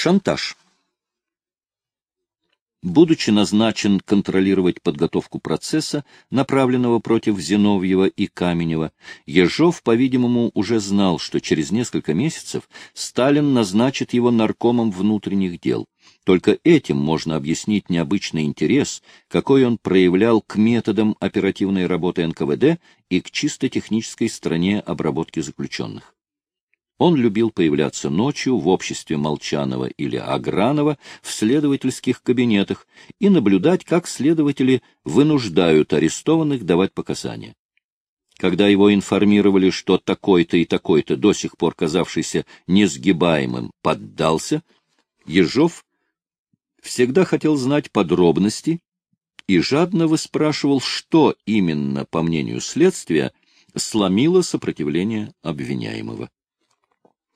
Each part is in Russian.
Шантаж. Будучи назначен контролировать подготовку процесса, направленного против Зиновьева и Каменева, Ежов, по-видимому, уже знал, что через несколько месяцев Сталин назначит его наркомом внутренних дел. Только этим можно объяснить необычный интерес, какой он проявлял к методам оперативной работы НКВД и к чисто технической стороне обработки заключенных. Он любил появляться ночью в обществе Молчанова или Агранова в следовательских кабинетах и наблюдать, как следователи вынуждают арестованных давать показания. Когда его информировали, что такой-то и такой-то, до сих пор казавшийся несгибаемым, поддался, Ежов всегда хотел знать подробности и жадно выспрашивал, что именно, по мнению следствия, сломило сопротивление обвиняемого.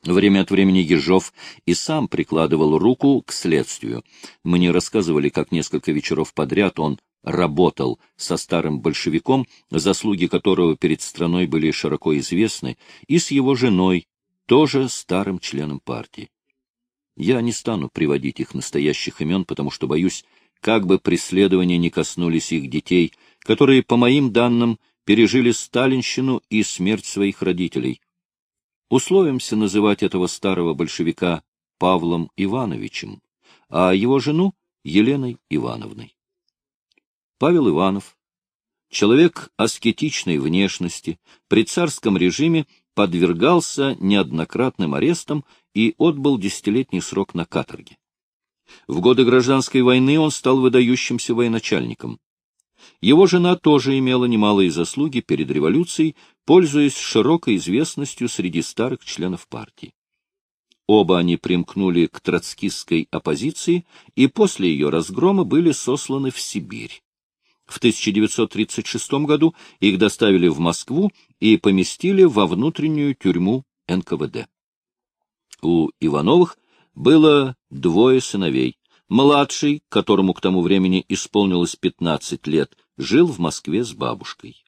Время от времени Ежов и сам прикладывал руку к следствию. Мне рассказывали, как несколько вечеров подряд он работал со старым большевиком, заслуги которого перед страной были широко известны, и с его женой, тоже старым членом партии. Я не стану приводить их настоящих имен, потому что боюсь, как бы преследования не коснулись их детей, которые, по моим данным, пережили сталинщину и смерть своих родителей, Условимся называть этого старого большевика Павлом Ивановичем, а его жену — Еленой Ивановной. Павел Иванов, человек аскетичной внешности, при царском режиме подвергался неоднократным арестам и отбыл десятилетний срок на каторге. В годы гражданской войны он стал выдающимся военачальником. Его жена тоже имела немалые заслуги перед революцией, пользуясь широкой известностью среди старых членов партии. Оба они примкнули к троцкистской оппозиции и после ее разгрома были сосланы в Сибирь. В 1936 году их доставили в Москву и поместили во внутреннюю тюрьму НКВД. У Ивановых было двое сыновей. Младший, которому к тому времени исполнилось 15 лет, жил в Москве с бабушкой.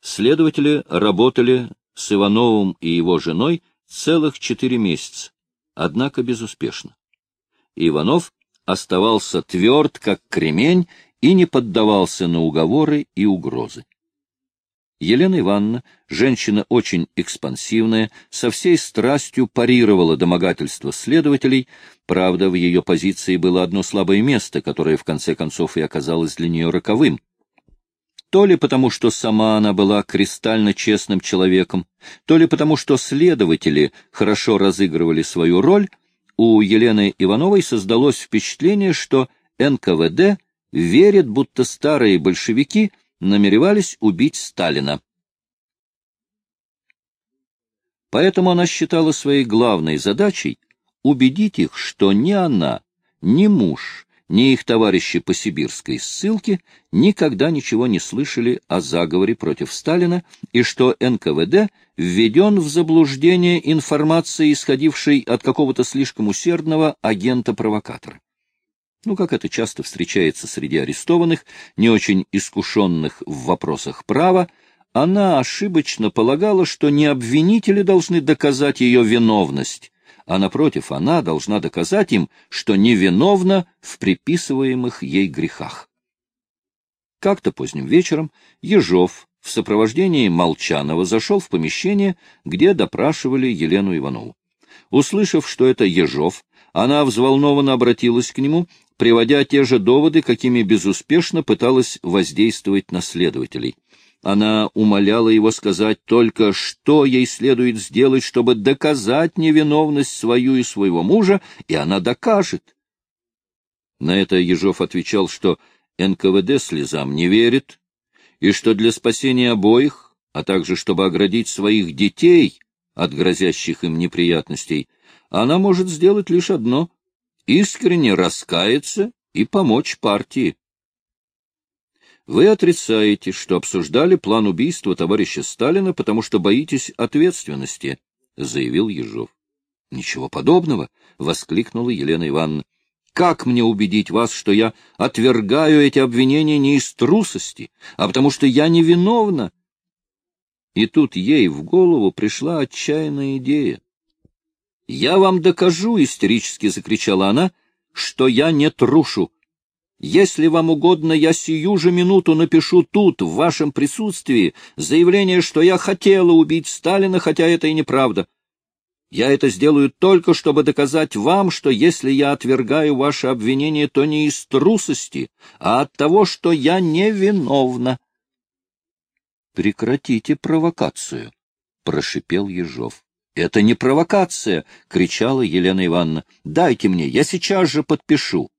Следователи работали с Ивановым и его женой целых четыре месяца, однако безуспешно. Иванов оставался тверд, как кремень, и не поддавался на уговоры и угрозы. Елена Ивановна, женщина очень экспансивная, со всей страстью парировала домогательство следователей, правда, в ее позиции было одно слабое место, которое в конце концов и оказалось для нее роковым — то ли потому, что сама она была кристально честным человеком, то ли потому, что следователи хорошо разыгрывали свою роль, у Елены Ивановой создалось впечатление, что НКВД верит, будто старые большевики намеревались убить Сталина. Поэтому она считала своей главной задачей убедить их, что ни она, ни муж, ни их товарищи по сибирской ссылке никогда ничего не слышали о заговоре против Сталина и что НКВД введен в заблуждение информацией, исходившей от какого-то слишком усердного агента-провокатора. Ну, как это часто встречается среди арестованных, не очень искушенных в вопросах права, она ошибочно полагала, что не обвинители должны доказать ее виновность, а, напротив, она должна доказать им, что невиновна в приписываемых ей грехах. Как-то поздним вечером Ежов в сопровождении Молчанова зашел в помещение, где допрашивали Елену Иванову. Услышав, что это Ежов, она взволнованно обратилась к нему, приводя те же доводы, какими безуспешно пыталась воздействовать на следователей. Она умоляла его сказать только, что ей следует сделать, чтобы доказать невиновность свою и своего мужа, и она докажет. На это Ежов отвечал, что НКВД слезам не верит, и что для спасения обоих, а также чтобы оградить своих детей от грозящих им неприятностей, она может сделать лишь одно — искренне раскаяться и помочь партии. Вы отрицаете, что обсуждали план убийства товарища Сталина, потому что боитесь ответственности, — заявил Ежов. — Ничего подобного, — воскликнула Елена Ивановна. — Как мне убедить вас, что я отвергаю эти обвинения не из трусости, а потому что я невиновна? И тут ей в голову пришла отчаянная идея. Я вам докажу, — истерически закричала она, — что я не трушу. Если вам угодно, я сию же минуту напишу тут, в вашем присутствии, заявление, что я хотела убить Сталина, хотя это и неправда. Я это сделаю только, чтобы доказать вам, что если я отвергаю ваше обвинение, то не из трусости, а от того, что я невиновна. — Прекратите провокацию, — прошипел Ежов. — Это не провокация, — кричала Елена Ивановна. — Дайте мне, я сейчас же подпишу. —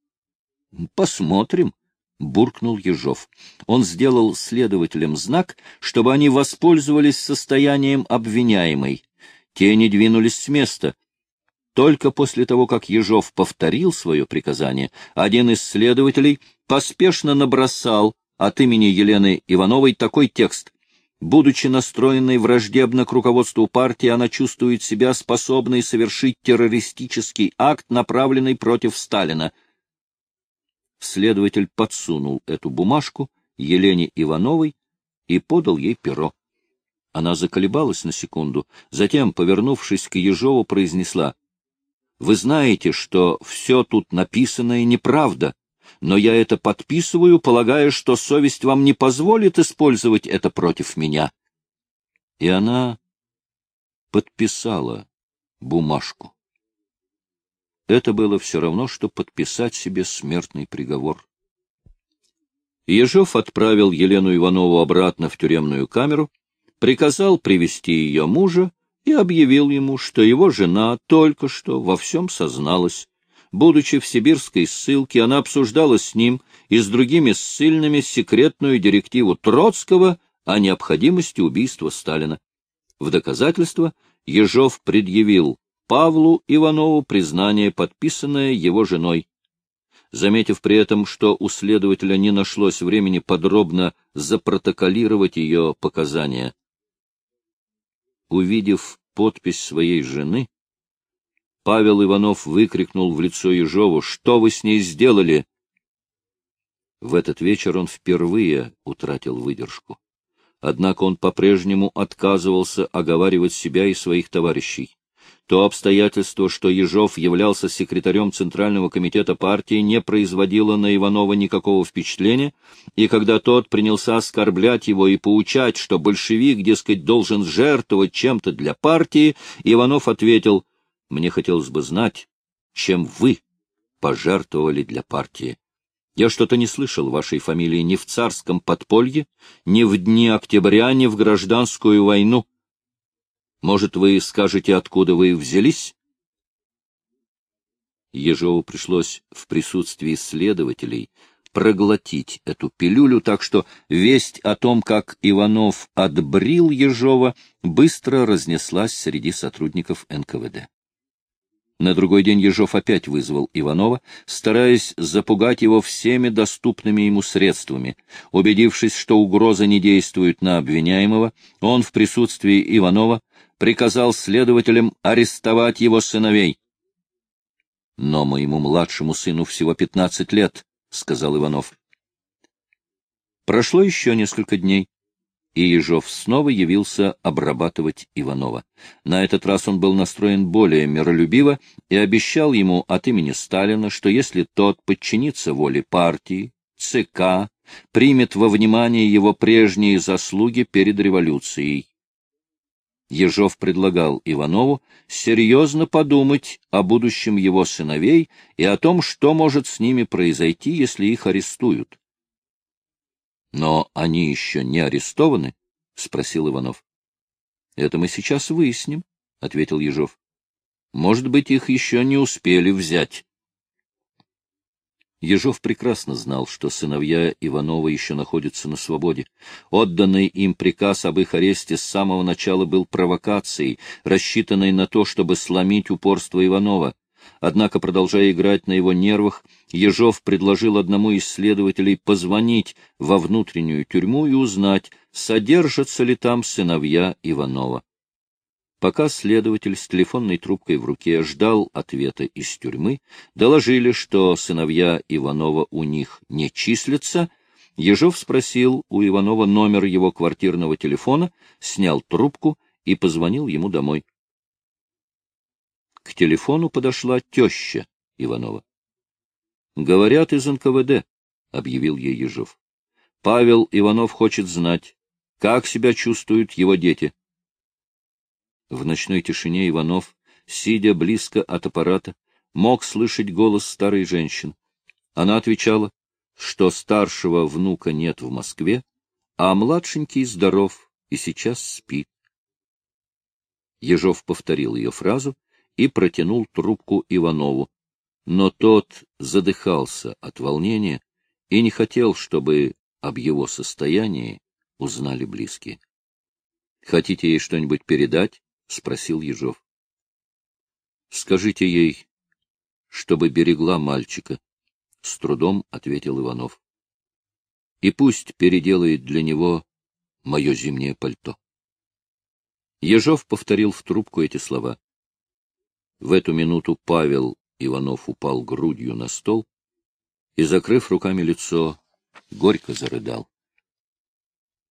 Посмотрим, — буркнул Ежов. Он сделал следователям знак, чтобы они воспользовались состоянием обвиняемой. Те не двинулись с места. Только после того, как Ежов повторил свое приказание, один из следователей поспешно набросал от имени Елены Ивановой такой текст. Будучи настроенной враждебно к руководству партии, она чувствует себя способной совершить террористический акт, направленный против Сталина — Следователь подсунул эту бумажку Елене Ивановой и подал ей перо. Она заколебалась на секунду, затем, повернувшись к Ежову, произнесла. — Вы знаете, что все тут написанное неправда, но я это подписываю, полагая, что совесть вам не позволит использовать это против меня. И она подписала бумажку. Это было все равно, что подписать себе смертный приговор. Ежов отправил Елену Иванову обратно в тюремную камеру, приказал привести ее мужа и объявил ему, что его жена только что во всем созналась. Будучи в сибирской ссылке, она обсуждала с ним и с другими ссыльными секретную директиву Троцкого о необходимости убийства Сталина. В доказательство Ежов предъявил Павлу Иванову признание, подписанное его женой. Заметив при этом, что у следователя не нашлось времени подробно запротоколировать ее показания. Увидев подпись своей жены, Павел Иванов выкрикнул в лицо Ежову, «Что вы с ней сделали?» В этот вечер он впервые утратил выдержку. Однако он по-прежнему отказывался оговаривать себя и своих товарищей. То обстоятельство, что Ежов являлся секретарем Центрального комитета партии, не производило на Иванова никакого впечатления, и когда тот принялся оскорблять его и поучать, что большевик, дескать, должен жертвовать чем-то для партии, Иванов ответил, «Мне хотелось бы знать, чем вы пожертвовали для партии. Я что-то не слышал вашей фамилии ни в царском подполье, ни в дни октября, ни в гражданскую войну». Может, вы скажете, откуда вы взялись? Ежову пришлось в присутствии следователей проглотить эту пилюлю, так что весть о том, как Иванов отбрил Ежова, быстро разнеслась среди сотрудников НКВД. На другой день Ежов опять вызвал Иванова, стараясь запугать его всеми доступными ему средствами. Убедившись, что угроза не действует на обвиняемого, он в присутствии Иванова приказал следователям арестовать его сыновей. — Но моему младшему сыну всего пятнадцать лет, — сказал Иванов. Прошло еще несколько дней, и Ежов снова явился обрабатывать Иванова. На этот раз он был настроен более миролюбиво и обещал ему от имени Сталина, что если тот подчинится воле партии, ЦК, примет во внимание его прежние заслуги перед революцией, Ежов предлагал Иванову серьезно подумать о будущем его сыновей и о том, что может с ними произойти, если их арестуют. — Но они еще не арестованы? — спросил Иванов. — Это мы сейчас выясним, — ответил Ежов. — Может быть, их еще не успели взять. Ежов прекрасно знал, что сыновья Иванова еще находятся на свободе. Отданный им приказ об их аресте с самого начала был провокацией, рассчитанной на то, чтобы сломить упорство Иванова. Однако, продолжая играть на его нервах, Ежов предложил одному из следователей позвонить во внутреннюю тюрьму и узнать, содержатся ли там сыновья Иванова. Пока следователь с телефонной трубкой в руке ждал ответа из тюрьмы, доложили, что сыновья Иванова у них не числятся, Ежов спросил у Иванова номер его квартирного телефона, снял трубку и позвонил ему домой. К телефону подошла теща Иванова. — Говорят из НКВД, — объявил ей Ежов. — Павел Иванов хочет знать, как себя чувствуют его дети. В ночной тишине Иванов, сидя близко от аппарата, мог слышать голос старой женщины. Она отвечала, что старшего внука нет в Москве, а младшенький здоров и сейчас спит. Ежов повторил ее фразу и протянул трубку Иванову, но тот задыхался от волнения и не хотел, чтобы об его состоянии узнали близкие. — Хотите ей что-нибудь передать? — спросил Ежов. — Скажите ей, чтобы берегла мальчика, — с трудом ответил Иванов. — И пусть переделает для него мое зимнее пальто. Ежов повторил в трубку эти слова. В эту минуту Павел Иванов упал грудью на стол и, закрыв руками лицо, горько зарыдал.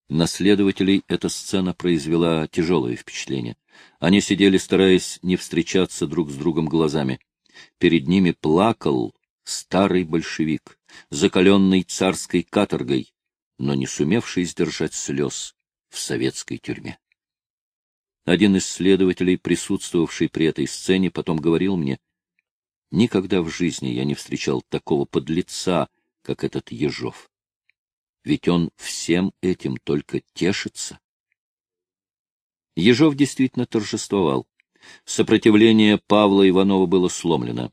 На следователей эта сцена произвела тяжелое впечатление. Они сидели, стараясь не встречаться друг с другом глазами. Перед ними плакал старый большевик, закаленный царской каторгой, но не сумевший сдержать слез в советской тюрьме. Один из следователей, присутствовавший при этой сцене, потом говорил мне, «Никогда в жизни я не встречал такого подлеца, как этот Ежов. Ведь он всем этим только тешится». Ежов действительно торжествовал. Сопротивление Павла Иванова было сломлено.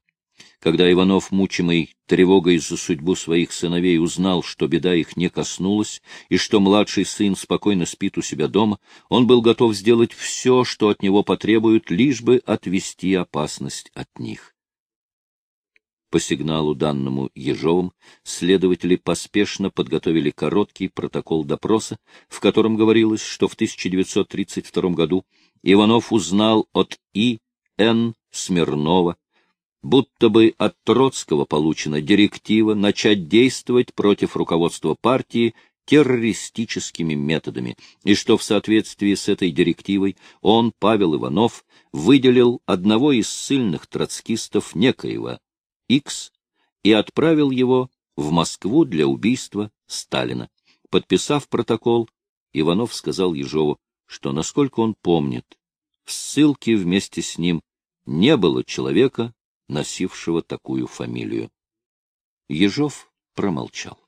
Когда Иванов, мучимый тревогой за судьбу своих сыновей, узнал, что беда их не коснулась и что младший сын спокойно спит у себя дома, он был готов сделать все, что от него потребуют, лишь бы отвести опасность от них. По сигналу, данному Ежовым, следователи поспешно подготовили короткий протокол допроса, в котором говорилось, что в 1932 году Иванов узнал от И. Н. Смирнова, будто бы от Троцкого получена директива начать действовать против руководства партии террористическими методами, и что в соответствии с этой директивой он, Павел Иванов, выделил одного из сильных троцкистов некоего X и отправил его в Москву для убийства Сталина. Подписав протокол, Иванов сказал Ежову, что, насколько он помнит, в ссылке вместе с ним не было человека, носившего такую фамилию. Ежов промолчал.